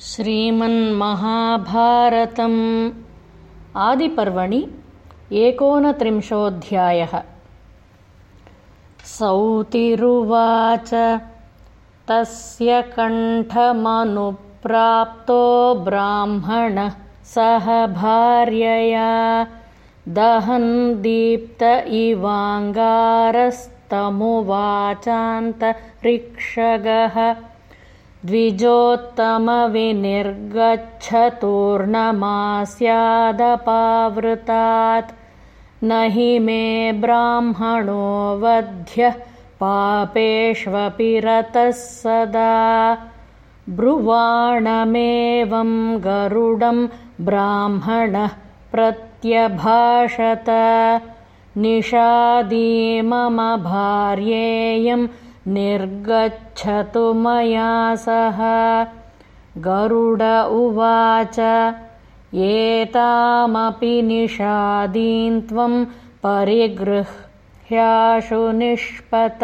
श्रीमन्महाभारतम् आदिपर्वणि एकोनत्रिंशोऽध्यायः। सौतिरुवाच तस्य कण्ठमनुप्राप्तो ब्राह्मणः सह भार्यया दहन् दीप्त इवाङ्गारस्तमुवाचान्तरिक्षगः द्विजोत्तमविनिर्गच्छतुर्णमास्यादपावृतात्। न हि मे ब्राह्मणो वध्यः पापेष्वपि रतः सदा। ब्रुवाणमेवं गरुडं ब्राह्मणः प्रत्यभाषत। निषादी मम भार्येयम् निर्गच्छतु मया सह। गरुड उवाच एतामपि निषादीन् त्वं परिगृह्याशु निष्पत।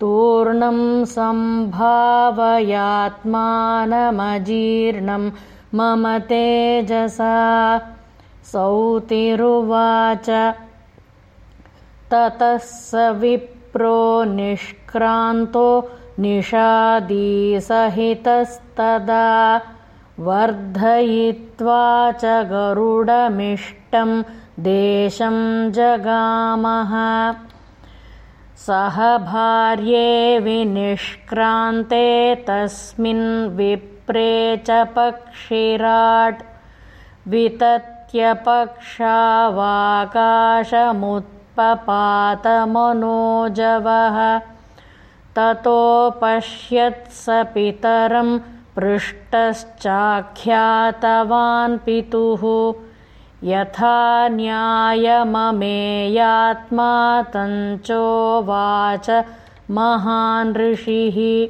तूर्णं सम्भावयात्मानमजीर्णं मम तेजसा। सौतिरुवाच ततः स विप् प्रो निष्क्रान्तो निषादीसहितस्तदा वर्धयित्वा च गरुडमिष्टं देशं जगामः। सह भार्ये विनिष्क्रान्ते तस्मिन् विप्रे च पक्षिराट् वितत्यपक्षावाकाशमुत् पपातमनोजवः ततोपश्यत्स पितरं पृष्टश्चाख्यातवान् पितुः। यथा न्यायममेयात्मा तञ्चोवाच महान् ऋषिः।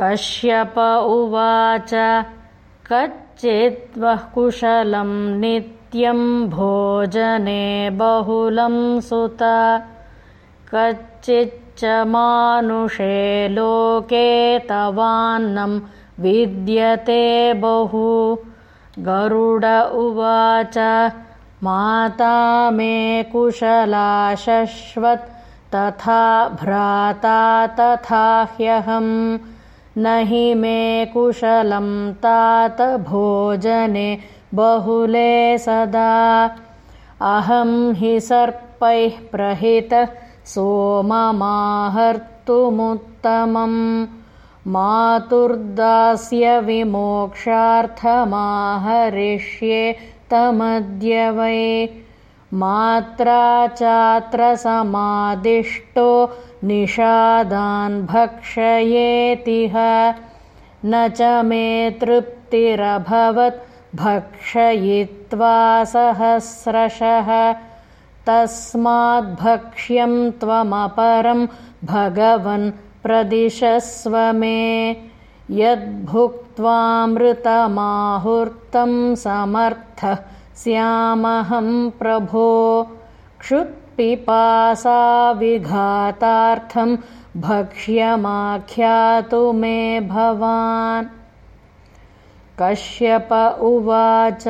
कश्यप उवाच कच्चिद्वः कुशलं नित्य भोजने बहुलं सुत। कच्चिच्च मानुषे लोके तवान्नं विद्यते बहु। गरुड उवाच माता मे कुशला शश्वत् तथा भ्राता तथा ह्यहम् न हि मे कुशलं तात भोजने बहुले सदा। अहं हि सर्पैः प्रहितः सोममाहर्तुमुत्तमम्। मातुर्दास्यविमोक्षार्थमाहरिष्ये तमद्य वै मात्रा चात्र समादिष्टो निषादान् भक्षयेतिह न च मे तृप्तिरभवत् भक्षयित्वा सहस्रशः। तस्माद्भक्ष्यं त्वमपरं भगवन् प्रदिशस्व मे। यद्भुक्त्वामृतमाहुर्तं समर्थः स्यामहं प्रभो। क्षुत्पिपासाविघातार्थं भक्ष्यमाख्यातु मे भवान्। कश्यप उवाच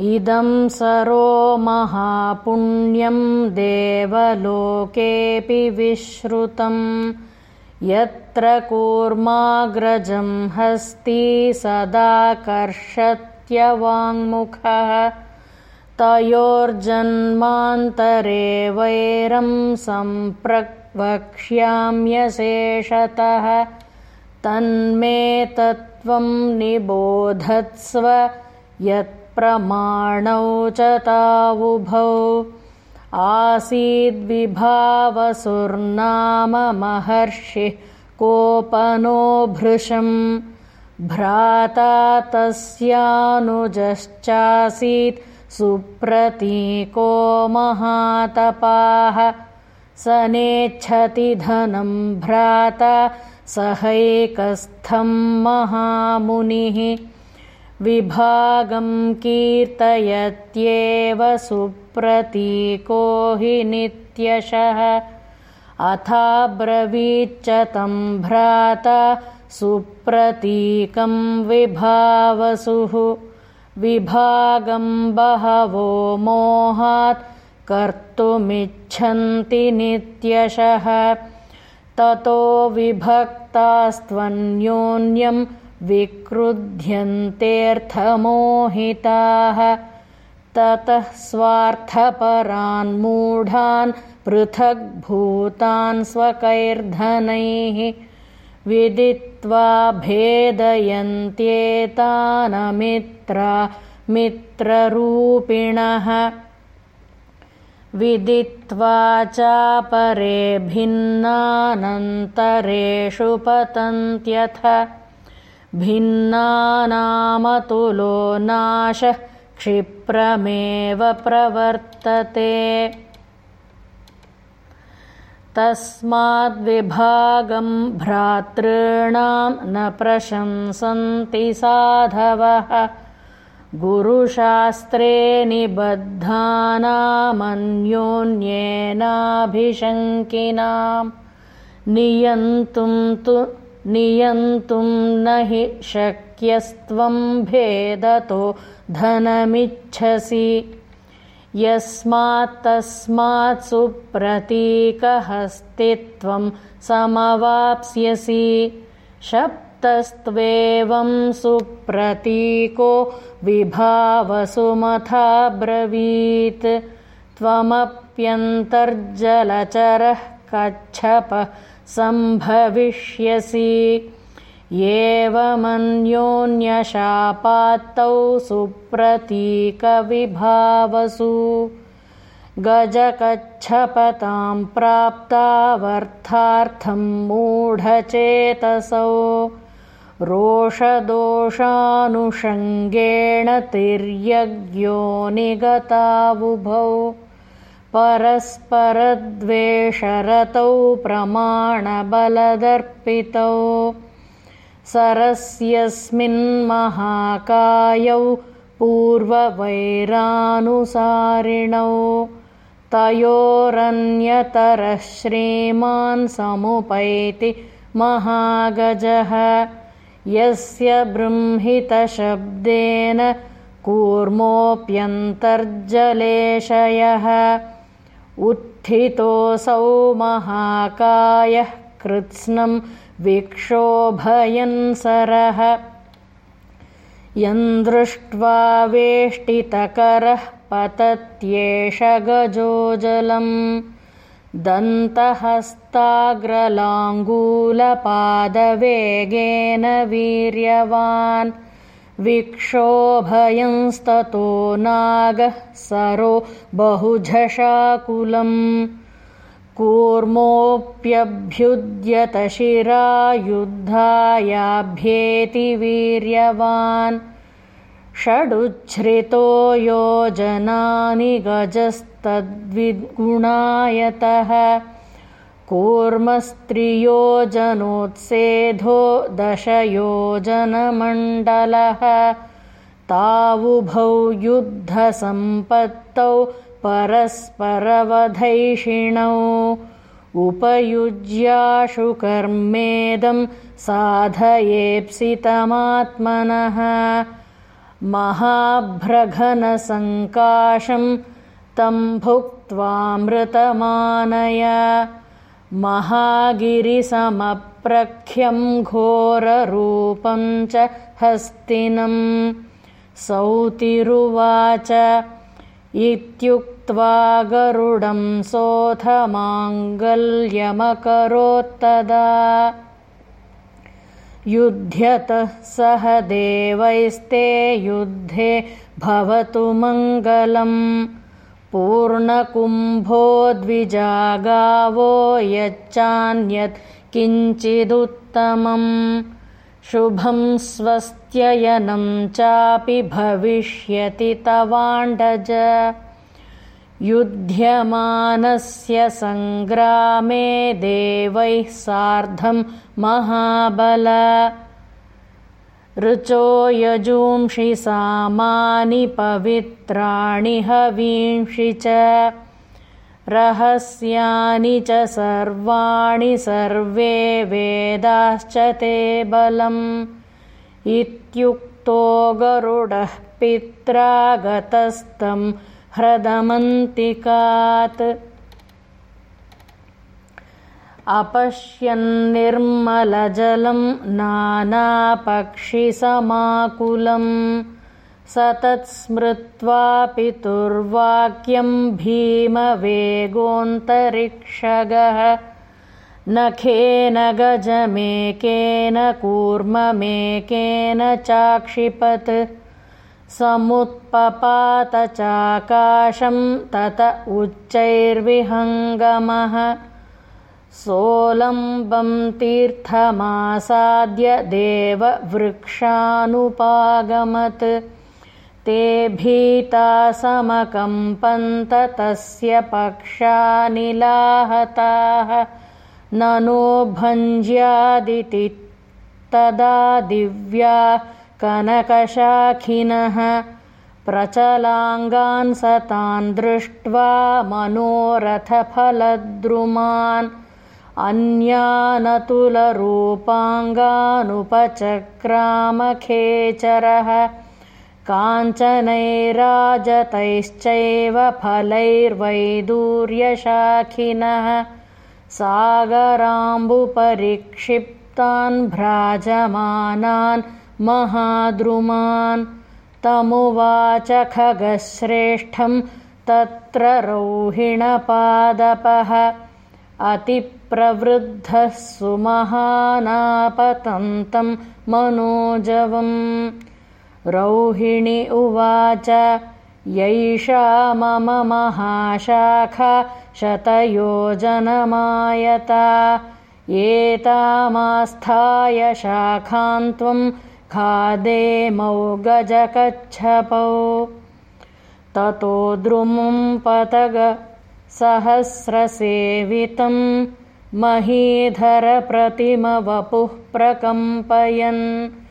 इदं सरो महापुण्यं देवलोकेऽपि विश्रुतं। यत्र कूर्माग्रजं हस्ति सदाकर्षत्यवाङ्मुखः तयोर्जन्मान्तरे वैरं सम्प्रवक्ष्याम्यशेषतः तन्मे तत्त्वं निबोधत्स्व यत्प्रमाणौ च तावुभौ। आसीद्विभावसुर्नाम महर्षिः कोपनो भृशम् भ्राता तस्यानुजश्चासीत् सुप्रतीको महातपाः। स नेच्छति धनं भ्राता सहैकस्थं महामुनिः। विभागं कीर्तयत्येव सुप्रतीको हि नित्यशः। अथाब्रवीच्च तं भ्राता सुप्रतीकं विभावसुः। विभागं बहवो मोहात् कर्तुमिच्छन्ति नित्यशः। ततो विभक्तास्त्वन्योन्यं विक्रुध्यन्तेऽर्थमोहिताः। ततः स्वार्थपरान्मूढान् पृथग्भूतान् स्वकैर्धनैः विदित्वा भेदयन्त्येतानमित्रा मित्ररूपिणः। विदित्वा चापरे भिन्नानन्तरेषु पतन्त्यथ। भिन्नानामतुलो नाशः क्षिप्रमेव प्रवर्तते तस्माद्विभागं भ्रातॄणां न प्रशंसन्ति साधवः। गुरुशास्त्रे निबद्धानामन्योन्येनाभिशङ्किनां। नियन्तुं तु नियन्तुं न हि शक्यस्त्वं भेदतो धनमिच्छसि यस्मात्तस्मात् सुप्रतीकहस्तित्वं समवाप्स्यसि। शप्तस्त्वेवं सुप्रतीको विभावसुमथाब्रवीत्। त्वमप्यन्तर्जलचरः कच्छप सम्भविष्यसि एवमन्योन्यशापात्तौ सुप्रतीकविभावसु। गजकच्छपतां प्राप्तावर्थार्थं मूढचेतसौ। रोषदोषानुषङ्गेण तिर्यज्ञो निगतावुभौ। परस्परद्वेषरतौ प्रमाणबलदर्पितौ सरस्यस्मिन्महाकायौ पूर्ववैरानुसारिणौ। तयोरन्यतरः श्रीमान् समुपैति महागजः। यस्य बृंहितशब्देन कूर्मोऽप्यन्तर्जलेशयः। उत्थितोऽसौ महाकायः कृत्स्नं विक्षोभयन्सरः यन्दृष्ट्वा वेष्टितकरः पतत्येष गजोजलम्। दन्तहस्ताग्रलाङ्गूलपादवेगेन वीर्यवान्। विक्षोभयंस्ततो नागः सरो बहुझषाकुलम् कूर्मोऽप्यभ्युद्यतशिरायुद्धायाभ्येति वीर्यवान् षडुच्छ्रितो योजनानि गजस्तद्विगुणायतः। कूर्मस्त्रियोजनोत्सेधो दशयोजनमण्डलः। तावुभौ युद्धसम्पत्तौ परस्परवधैषिणौ उपयुज्याशु कर्मेदं साधयेप्सितमात्मनः महाभ्रघनसङ्काशं तं भुक्त्वामृतमानय। महागिरिसमप्रख्यं घोररूपं च हस्तिनं। सौतिरुवाच इत्युक्त्वा गरुडं सोऽथ माङ्गल्यमकरोत्तदा युध्यतः सह देवैस्ते युद्धे भवतु मङ्गलम्। पूर्णकुम्भो द्विजागावो यच्चान्यत् किञ्चिदुत्तमम् शुभं स्वस्त्ययनं चापि भविष्यति तवाण्डज। युध्यमानस्य सङ्ग्रामे देवैः सार्धं महाबल। ऋचो यजूंषि सामानि पवित्राणि हवींषि च रहस्यानि च सर्वाणि सर्वे वेदाश्च ते बलम्। इत्युक्तो गरुडः पित्रा गतस्तं ह्रदमन्तिकात्। अपश्यन्निर्मलजलं नानापक्षिसमाकुलम् स तत्स्मृत्वा पितुर्वाक्यं भीमवेगोऽन्तरिक्षगः। नखेन गजमेकेन कूर्ममेकेन चाक्षिपत्। समुत्पपात चाकाशं तत उच्चैर्विहङ्गमः। सोऽलम्बं तीर्थमासाद्य देववृक्षानुपागमत् ते भीता समकम्पन्त तस्य पक्षानिलाहताः ननो भञ्ज्यादिति तदा दिव्या कनकशाखिनः। प्रचलाङ्गान् सतान् दृष्ट्वा मनोरथफलद्रुमान्। अन्यानतुलरूपाङ्गानुपचक्रामखेचरः काञ्चनैराजतैश्चैव फलैर्वैदूर्यशाखिनः सागराम्बुपरिक्षिप्तान् भ्राजमानान् महाद्रुमान् तमुवाच खगश्रेष्ठं तत्र रौहिणपादपः अतिप्रवृद्धः सुमहानापतन्तं मनोजवम् रौहिणि उवाच यैषा मम महाशाखा शतयोजनमायता। एतामास्थाय शाखान्त्वं खादेमौ गजकच्छपौ ततो द्रुमुं पतग सहस्रसेवितं महीधरप्रतिमवपुः प्रकम्पयन्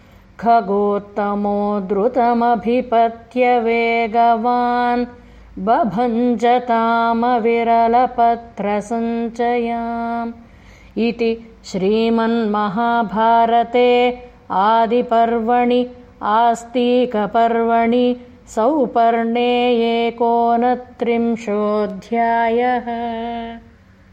खगोत्तमो द्रुतमभिपत्यवेगवान् बभञ्जतामविरलपत्रसञ्चयाम् इति श्रीमन्महाभारते आदिपर्वणि आस्तीकपर्वणि सौपर्णे एकोनत्रिंशोऽध्यायः